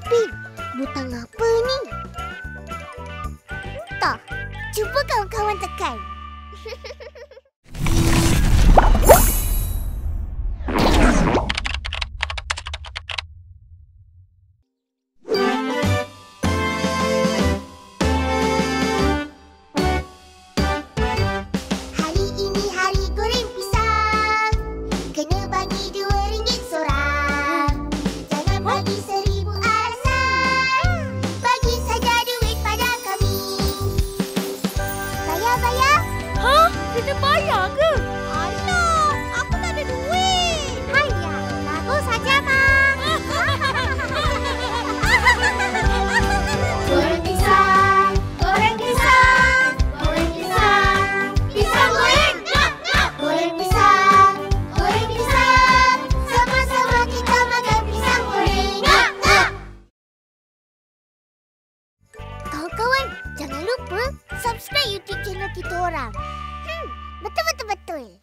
Ipin, butang apa ni? Entah. Cuba kawan-kawan tekan. Hari ini hari goreng pisang. Kena bagi dua Kena bayar ke? Alah, aku tak ada duit. Haiya, bagus saja, Mak. Goreng pisang, goreng pisang, goreng pisang, pisang pisang, goreng pisang, sama-sama kita makan pisang goreng. Kawan-kawan, jangan lupa subscribe YouTube channel kita orang. 토일